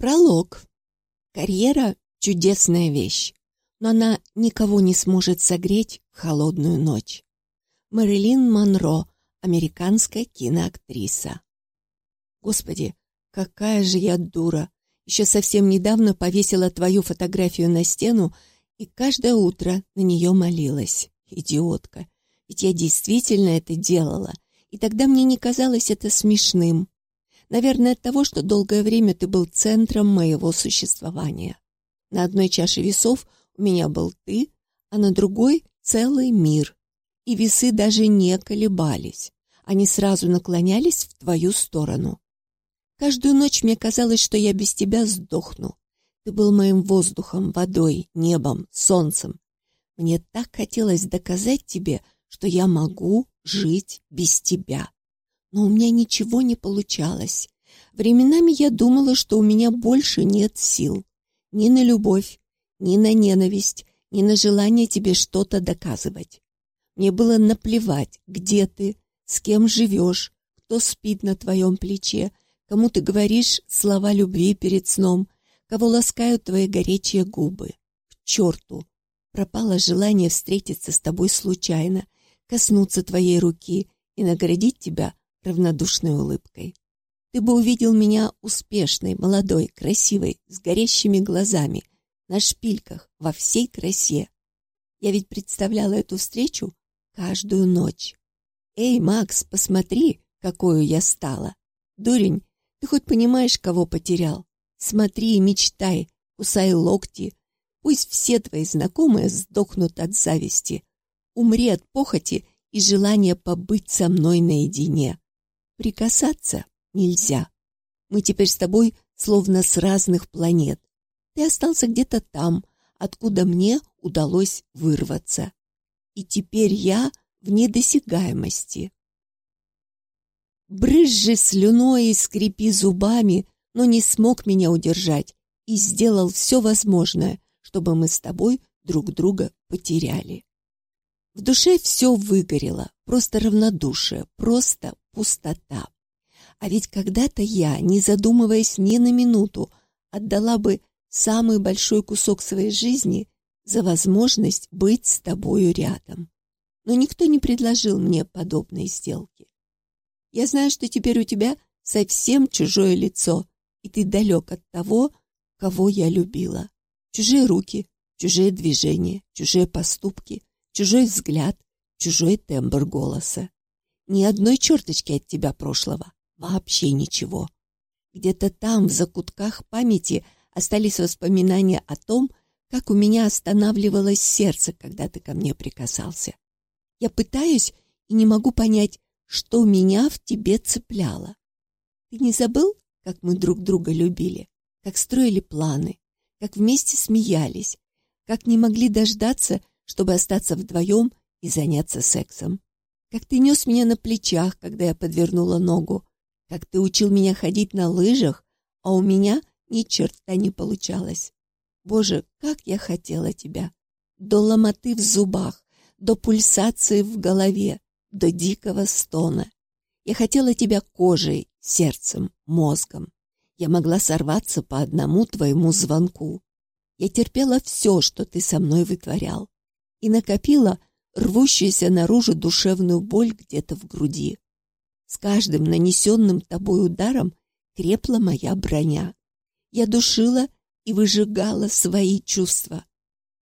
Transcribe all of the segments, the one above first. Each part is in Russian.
Пролог. Карьера — чудесная вещь, но она никого не сможет согреть в холодную ночь. Мэрилин Монро, американская киноактриса. Господи, какая же я дура! Еще совсем недавно повесила твою фотографию на стену и каждое утро на нее молилась. Идиотка! Ведь я действительно это делала, и тогда мне не казалось это смешным. Наверное, от того, что долгое время ты был центром моего существования. На одной чаше весов у меня был ты, а на другой — целый мир. И весы даже не колебались. Они сразу наклонялись в твою сторону. Каждую ночь мне казалось, что я без тебя сдохну. Ты был моим воздухом, водой, небом, солнцем. Мне так хотелось доказать тебе, что я могу жить без тебя но у меня ничего не получалось. Временами я думала, что у меня больше нет сил. Ни на любовь, ни на ненависть, ни на желание тебе что-то доказывать. Мне было наплевать, где ты, с кем живешь, кто спит на твоем плече, кому ты говоришь слова любви перед сном, кого ласкают твои горячие губы. К черту! Пропало желание встретиться с тобой случайно, коснуться твоей руки и наградить тебя равнодушной улыбкой. Ты бы увидел меня успешной, молодой, красивой, с горящими глазами, на шпильках, во всей красе. Я ведь представляла эту встречу каждую ночь. «Эй, Макс, посмотри, какую я стала! Дурень, ты хоть понимаешь, кого потерял? Смотри и мечтай, кусай локти. Пусть все твои знакомые сдохнут от зависти. Умри от похоти и желания побыть со мной наедине. Прикасаться нельзя. Мы теперь с тобой словно с разных планет. Ты остался где-то там, откуда мне удалось вырваться. И теперь я в недосягаемости. Брызжи слюной и скрипи зубами, но не смог меня удержать и сделал все возможное, чтобы мы с тобой друг друга потеряли. В душе все выгорело, просто равнодушие, просто пустота. А ведь когда-то я, не задумываясь ни на минуту, отдала бы самый большой кусок своей жизни за возможность быть с тобою рядом. Но никто не предложил мне подобной сделки. Я знаю, что теперь у тебя совсем чужое лицо, и ты далек от того, кого я любила. Чужие руки, чужие движения, чужие поступки, чужой взгляд, чужой тембр голоса. Ни одной черточки от тебя прошлого. Вообще ничего. Где-то там, в закутках памяти, остались воспоминания о том, как у меня останавливалось сердце, когда ты ко мне прикасался. Я пытаюсь и не могу понять, что меня в тебе цепляло. Ты не забыл, как мы друг друга любили, как строили планы, как вместе смеялись, как не могли дождаться, чтобы остаться вдвоем и заняться сексом? Как ты нес меня на плечах, когда я подвернула ногу, как ты учил меня ходить на лыжах, а у меня ни черта не получалось. Боже, как я хотела тебя! До ломоты в зубах, до пульсации в голове, до дикого стона. Я хотела тебя кожей, сердцем, мозгом. Я могла сорваться по одному твоему звонку. Я терпела все, что ты со мной вытворял. И накопила рвущуюся наружу душевную боль где-то в груди. С каждым нанесенным тобой ударом крепла моя броня. Я душила и выжигала свои чувства,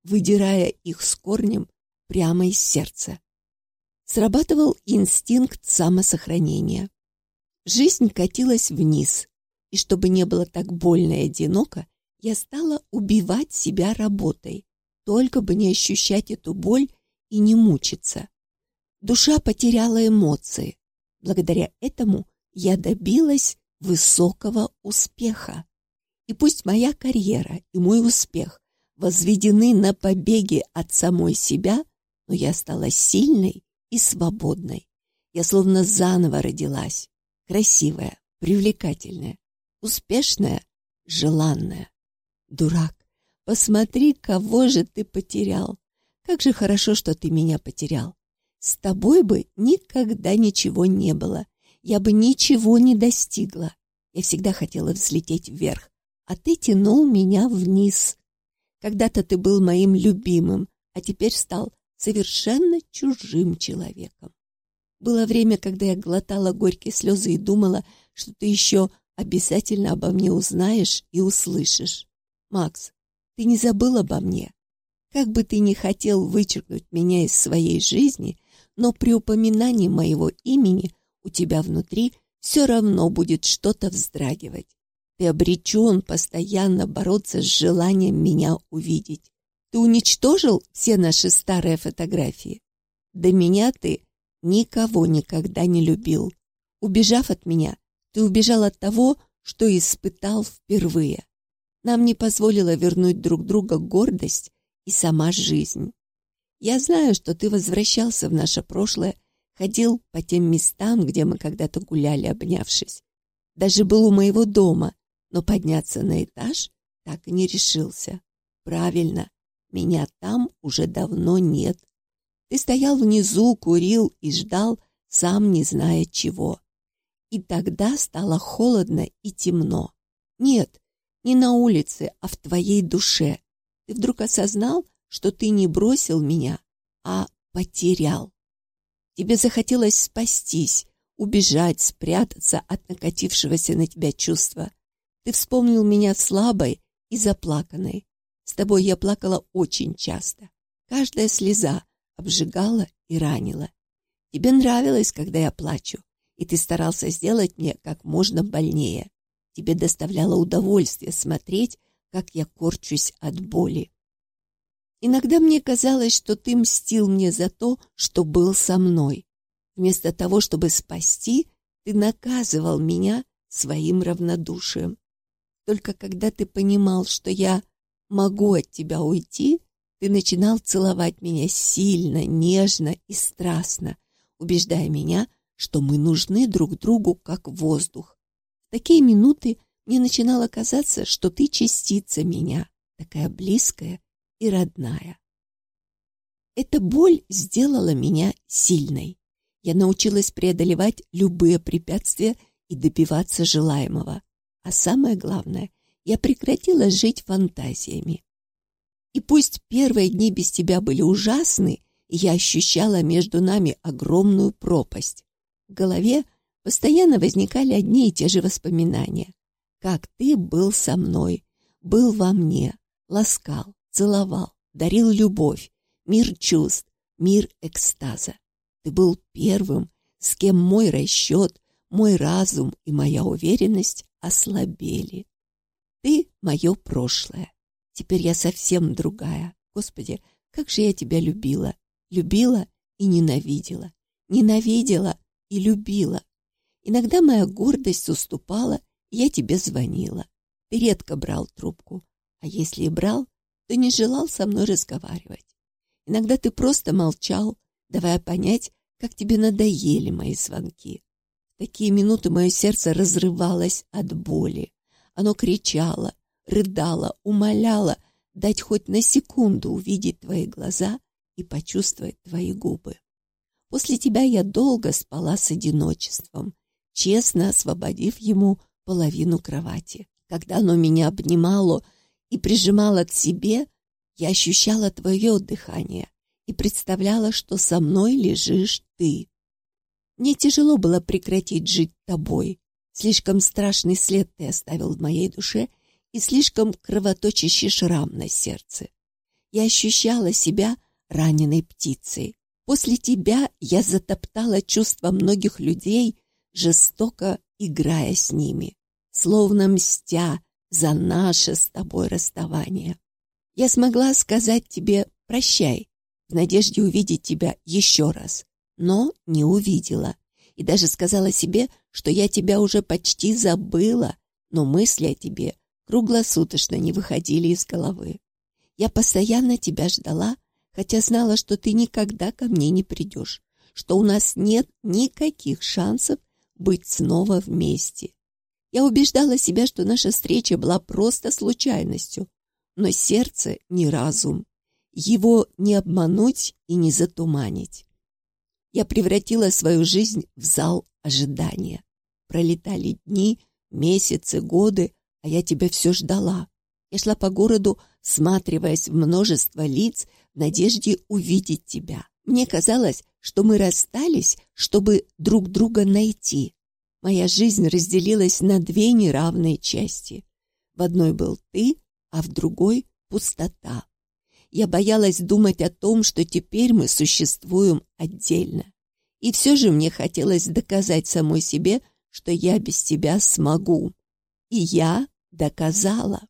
выдирая их с корнем прямо из сердца. Срабатывал инстинкт самосохранения. Жизнь катилась вниз, и чтобы не было так больно и одиноко, я стала убивать себя работой, только бы не ощущать эту боль и не мучиться. Душа потеряла эмоции. Благодаря этому я добилась высокого успеха. И пусть моя карьера и мой успех возведены на побеге от самой себя, но я стала сильной и свободной. Я словно заново родилась. Красивая, привлекательная, успешная, желанная. Дурак, посмотри, кого же ты потерял. Как же хорошо, что ты меня потерял. С тобой бы никогда ничего не было. Я бы ничего не достигла. Я всегда хотела взлететь вверх, а ты тянул меня вниз. Когда-то ты был моим любимым, а теперь стал совершенно чужим человеком. Было время, когда я глотала горькие слезы и думала, что ты еще обязательно обо мне узнаешь и услышишь. Макс, ты не забыл обо мне? Как бы ты ни хотел вычеркнуть меня из своей жизни, но при упоминании моего имени у тебя внутри все равно будет что-то вздрагивать. Ты обречен постоянно бороться с желанием меня увидеть. Ты уничтожил все наши старые фотографии. До меня ты никого никогда не любил. Убежав от меня, ты убежал от того, что испытал впервые. Нам не позволило вернуть друг друга гордость и сама жизнь. Я знаю, что ты возвращался в наше прошлое, ходил по тем местам, где мы когда-то гуляли, обнявшись. Даже был у моего дома, но подняться на этаж так и не решился. Правильно, меня там уже давно нет. Ты стоял внизу, курил и ждал, сам не зная чего. И тогда стало холодно и темно. Нет, не на улице, а в твоей душе. Ты вдруг осознал, что ты не бросил меня, а потерял. Тебе захотелось спастись, убежать, спрятаться от накатившегося на тебя чувства. Ты вспомнил меня слабой и заплаканной. С тобой я плакала очень часто. Каждая слеза обжигала и ранила. Тебе нравилось, когда я плачу, и ты старался сделать мне как можно больнее. Тебе доставляло удовольствие смотреть, как я корчусь от боли. Иногда мне казалось, что ты мстил мне за то, что был со мной. Вместо того, чтобы спасти, ты наказывал меня своим равнодушием. Только когда ты понимал, что я могу от тебя уйти, ты начинал целовать меня сильно, нежно и страстно, убеждая меня, что мы нужны друг другу как воздух. В такие минуты мне начинало казаться, что ты частица меня, такая близкая и родная. Эта боль сделала меня сильной. Я научилась преодолевать любые препятствия и добиваться желаемого. А самое главное, я прекратила жить фантазиями. И пусть первые дни без тебя были ужасны, я ощущала между нами огромную пропасть. В голове постоянно возникали одни и те же воспоминания. Как ты был со мной, был во мне, ласкал, целовал, дарил любовь, мир чувств, мир экстаза. Ты был первым, с кем мой расчет, мой разум и моя уверенность ослабели. Ты — мое прошлое. Теперь я совсем другая. Господи, как же я тебя любила. Любила и ненавидела. Ненавидела и любила. Иногда моя гордость уступала, я тебе звонила. Ты редко брал трубку. А если и брал, то не желал со мной разговаривать. Иногда ты просто молчал, давая понять, как тебе надоели мои звонки такие минуты мое сердце разрывалось от боли. Оно кричало, рыдало, умоляло дать хоть на секунду увидеть твои глаза и почувствовать твои губы. После тебя я долго спала с одиночеством, честно освободив ему половину кровати. Когда оно меня обнимало и прижимало к себе, я ощущала твое дыхание и представляла, что со мной лежишь ты. Мне тяжело было прекратить жить тобой. Слишком страшный след ты оставил в моей душе и слишком кровоточащий шрам на сердце. Я ощущала себя раненой птицей. После тебя я затоптала чувства многих людей, жестоко играя с ними, словно мстя за наше с тобой расставание. Я смогла сказать тебе «прощай», в надежде увидеть тебя еще раз, но не увидела. И даже сказала себе, что я тебя уже почти забыла, но мысли о тебе круглосуточно не выходили из головы. Я постоянно тебя ждала, хотя знала, что ты никогда ко мне не придешь, что у нас нет никаких шансов быть снова вместе. Я убеждала себя, что наша встреча была просто случайностью, но сердце не разум. Его не обмануть и не затуманить. Я превратила свою жизнь в зал ожидания. Пролетали дни, месяцы, годы, а я тебя все ждала. Я шла по городу, всматриваясь в множество лиц в надежде увидеть тебя. Мне казалось, что мы расстались, чтобы друг друга найти. Моя жизнь разделилась на две неравные части. В одной был ты, а в другой — пустота. Я боялась думать о том, что теперь мы существуем отдельно. И все же мне хотелось доказать самой себе, что я без тебя смогу. И я доказала.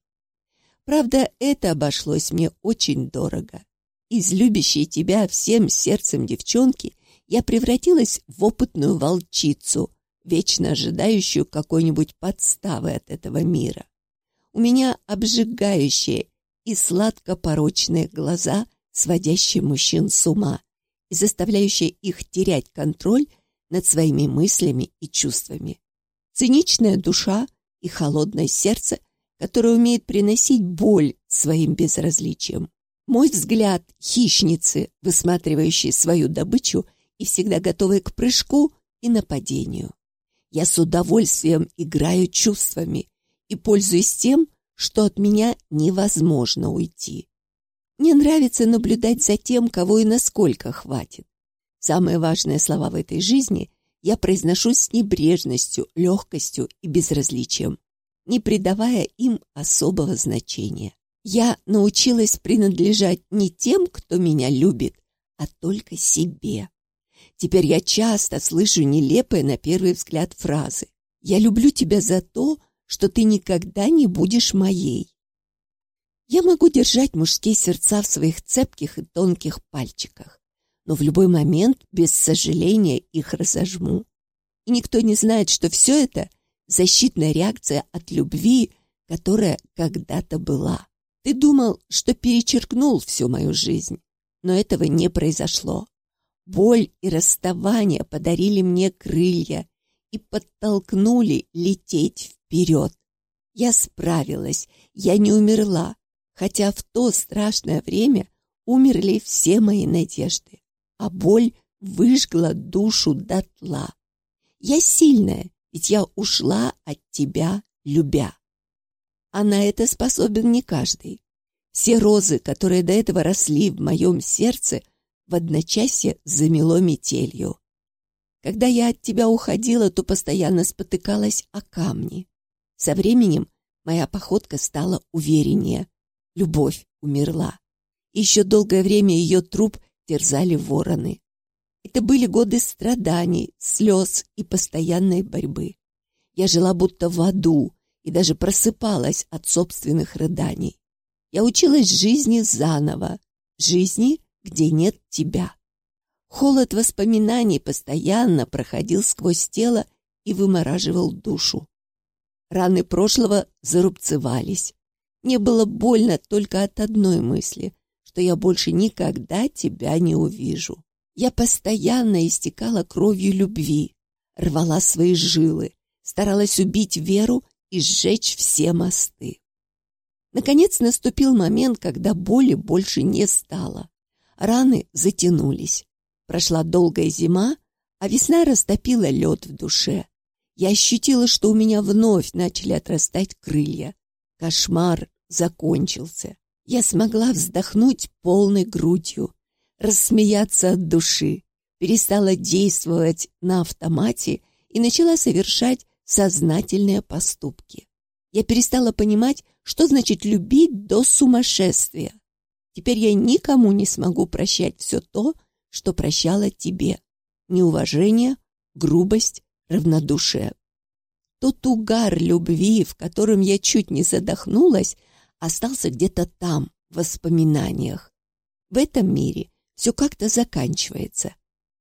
Правда, это обошлось мне очень дорого. Из любящей тебя всем сердцем девчонки я превратилась в опытную волчицу, вечно ожидающую какой-нибудь подставы от этого мира. У меня обжигающие и сладко-порочные глаза, сводящие мужчин с ума и заставляющие их терять контроль над своими мыслями и чувствами. Циничная душа и холодное сердце, которое умеет приносить боль своим безразличием. Мой взгляд хищницы, высматривающей свою добычу и всегда готовой к прыжку и нападению. Я с удовольствием играю чувствами и пользуюсь тем, что от меня невозможно уйти. Мне нравится наблюдать за тем, кого и насколько хватит. Самые важные слова в этой жизни я произношу с небрежностью, легкостью и безразличием, не придавая им особого значения. Я научилась принадлежать не тем, кто меня любит, а только себе. Теперь я часто слышу нелепые на первый взгляд фразы. «Я люблю тебя за то, что ты никогда не будешь моей». Я могу держать мужские сердца в своих цепких и тонких пальчиках но в любой момент без сожаления их разожму. И никто не знает, что все это защитная реакция от любви, которая когда-то была. Ты думал, что перечеркнул всю мою жизнь, но этого не произошло. Боль и расставание подарили мне крылья и подтолкнули лететь вперед. Я справилась, я не умерла, хотя в то страшное время умерли все мои надежды а боль выжгла душу дотла. Я сильная, ведь я ушла от тебя, любя. А на это способен не каждый. Все розы, которые до этого росли в моем сердце, в одночасье замело метелью. Когда я от тебя уходила, то постоянно спотыкалась о камни. Со временем моя походка стала увереннее. Любовь умерла. Еще долгое время ее труп терзали вороны. Это были годы страданий, слез и постоянной борьбы. Я жила будто в аду и даже просыпалась от собственных рыданий. Я училась жизни заново, жизни, где нет тебя. Холод воспоминаний постоянно проходил сквозь тело и вымораживал душу. Раны прошлого зарубцевались. Мне было больно только от одной мысли что я больше никогда тебя не увижу. Я постоянно истекала кровью любви, рвала свои жилы, старалась убить веру и сжечь все мосты. Наконец наступил момент, когда боли больше не стало. Раны затянулись. Прошла долгая зима, а весна растопила лед в душе. Я ощутила, что у меня вновь начали отрастать крылья. Кошмар закончился я смогла вздохнуть полной грудью, рассмеяться от души, перестала действовать на автомате и начала совершать сознательные поступки. Я перестала понимать, что значит любить до сумасшествия. Теперь я никому не смогу прощать все то, что прощала тебе. Неуважение, грубость, равнодушие. Тот угар любви, в котором я чуть не задохнулась, остался где-то там, в воспоминаниях. В этом мире все как-то заканчивается.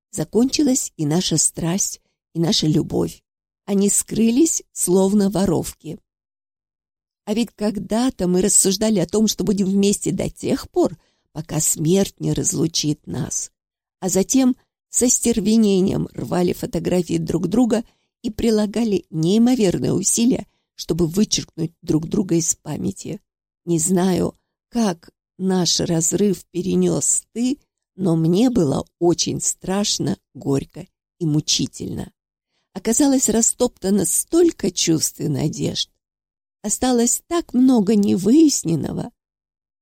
Закончилась и наша страсть, и наша любовь. Они скрылись, словно воровки. А ведь когда-то мы рассуждали о том, что будем вместе до тех пор, пока смерть не разлучит нас. А затем со стервенением рвали фотографии друг друга и прилагали неимоверные усилия, чтобы вычеркнуть друг друга из памяти. Не знаю, как наш разрыв перенес ты, но мне было очень страшно, горько и мучительно. Оказалось растоптано столько чувств и надежд. Осталось так много невыясненного.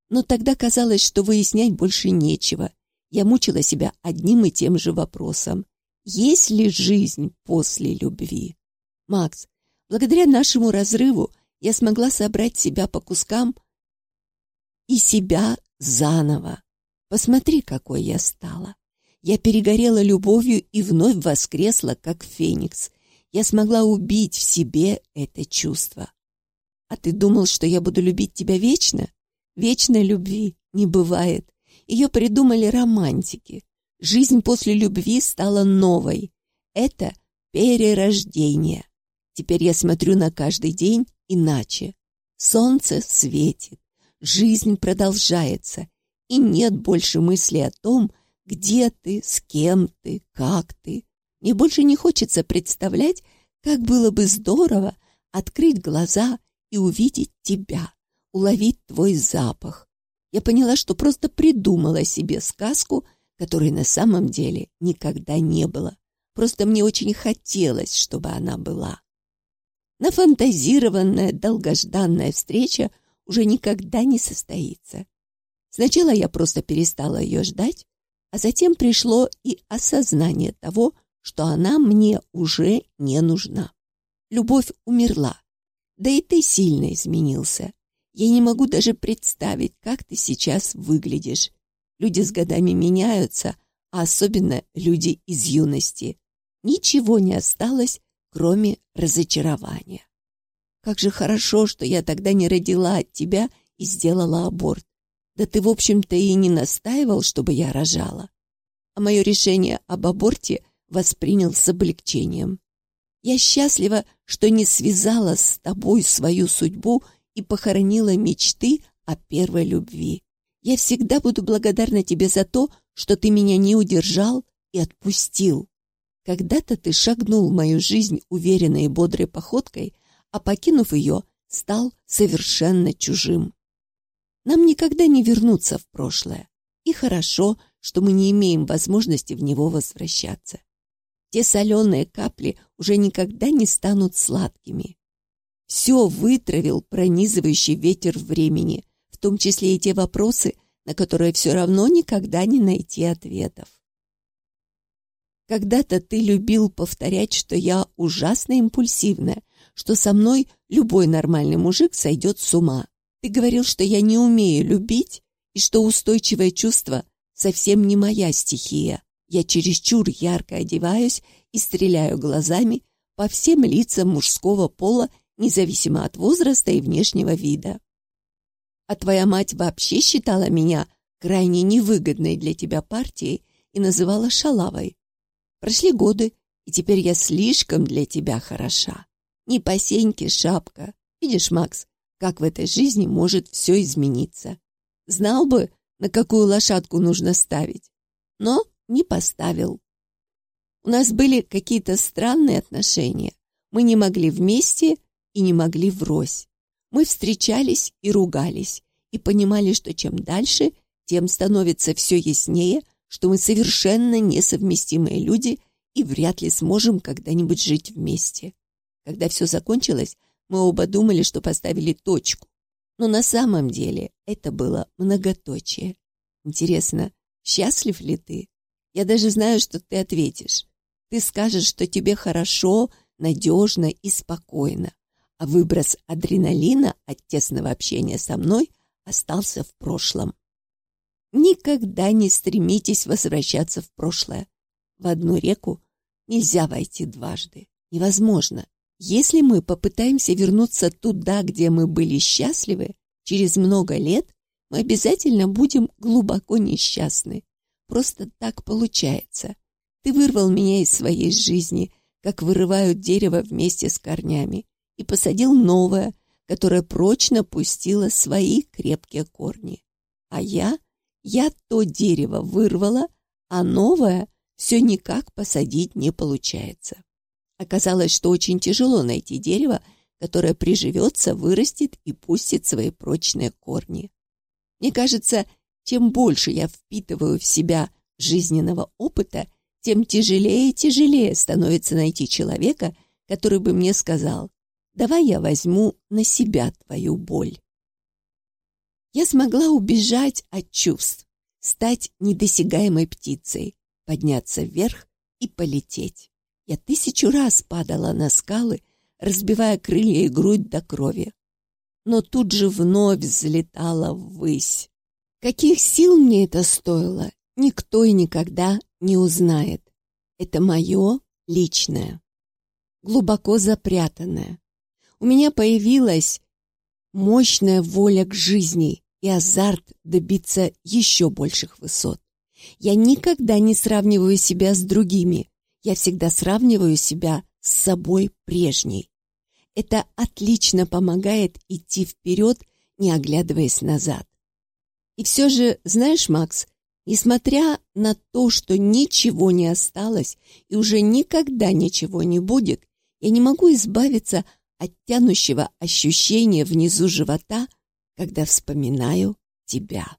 Но тогда казалось, что выяснять больше нечего. Я мучила себя одним и тем же вопросом. Есть ли жизнь после любви? Макс, благодаря нашему разрыву я смогла собрать себя по кускам и себя заново. Посмотри, какой я стала. Я перегорела любовью и вновь воскресла, как феникс. Я смогла убить в себе это чувство. А ты думал, что я буду любить тебя вечно? Вечной любви не бывает. Ее придумали романтики. Жизнь после любви стала новой. Это перерождение. Теперь я смотрю на каждый день иначе. Солнце светит, жизнь продолжается, и нет больше мысли о том, где ты, с кем ты, как ты. Мне больше не хочется представлять, как было бы здорово открыть глаза и увидеть тебя, уловить твой запах. Я поняла, что просто придумала себе сказку, которой на самом деле никогда не было. Просто мне очень хотелось, чтобы она была. Нафантазированная долгожданная встреча уже никогда не состоится. Сначала я просто перестала ее ждать, а затем пришло и осознание того, что она мне уже не нужна. Любовь умерла, да и ты сильно изменился. Я не могу даже представить, как ты сейчас выглядишь. Люди с годами меняются, а особенно люди из юности. Ничего не осталось, кроме разочарования. Как же хорошо, что я тогда не родила от тебя и сделала аборт. Да ты, в общем-то, и не настаивал, чтобы я рожала. А мое решение об аборте воспринял с облегчением. Я счастлива, что не связала с тобой свою судьбу и похоронила мечты о первой любви. Я всегда буду благодарна тебе за то, что ты меня не удержал и отпустил. Когда-то ты шагнул в мою жизнь уверенной и бодрой походкой, а покинув ее, стал совершенно чужим. Нам никогда не вернуться в прошлое, и хорошо, что мы не имеем возможности в него возвращаться. Те соленые капли уже никогда не станут сладкими. Все вытравил пронизывающий ветер времени, в том числе и те вопросы, на которые все равно никогда не найти ответов. Когда-то ты любил повторять, что я ужасно импульсивная, что со мной любой нормальный мужик сойдет с ума. Ты говорил, что я не умею любить и что устойчивое чувство совсем не моя стихия. Я чересчур ярко одеваюсь и стреляю глазами по всем лицам мужского пола, независимо от возраста и внешнего вида. А твоя мать вообще считала меня крайне невыгодной для тебя партией и называла шалавой. Прошли годы, и теперь я слишком для тебя хороша. Не по сеньке шапка. Видишь, Макс, как в этой жизни может все измениться. Знал бы, на какую лошадку нужно ставить. Но не поставил. У нас были какие-то странные отношения. Мы не могли вместе и не могли врозь. Мы встречались и ругались, и понимали, что чем дальше, тем становится все яснее, что мы совершенно несовместимые люди и вряд ли сможем когда-нибудь жить вместе. Когда все закончилось, мы оба думали, что поставили точку. Но на самом деле это было многоточие. Интересно, счастлив ли ты? Я даже знаю, что ты ответишь. Ты скажешь, что тебе хорошо, надежно и спокойно, а выброс адреналина от тесного общения со мной остался в прошлом. Никогда не стремитесь возвращаться в прошлое. В одну реку нельзя войти дважды. Невозможно. Если мы попытаемся вернуться туда, где мы были счастливы, через много лет мы обязательно будем глубоко несчастны. Просто так получается. Ты вырвал меня из своей жизни, как вырывают дерево вместе с корнями, и посадил новое, которое прочно пустило свои крепкие корни. А я, я то дерево вырвала, а новое все никак посадить не получается. Оказалось, что очень тяжело найти дерево, которое приживется, вырастет и пустит свои прочные корни. Мне кажется, чем больше я впитываю в себя жизненного опыта, тем тяжелее и тяжелее становится найти человека, который бы мне сказал Давай я возьму на себя твою боль. Я смогла убежать от чувств, стать недосягаемой птицей, подняться вверх и полететь. Я тысячу раз падала на скалы, разбивая крылья и грудь до крови. Но тут же вновь взлетала ввысь. Каких сил мне это стоило, никто и никогда не узнает. Это мое личное, глубоко запрятанное. У меня появилась мощная воля к жизни и азарт добиться еще больших высот. Я никогда не сравниваю себя с другими. Я всегда сравниваю себя с собой прежней. Это отлично помогает идти вперед, не оглядываясь назад. И все же, знаешь, Макс, несмотря на то, что ничего не осталось и уже никогда ничего не будет, я не могу избавиться от тянущего ощущения внизу живота, когда вспоминаю тебя.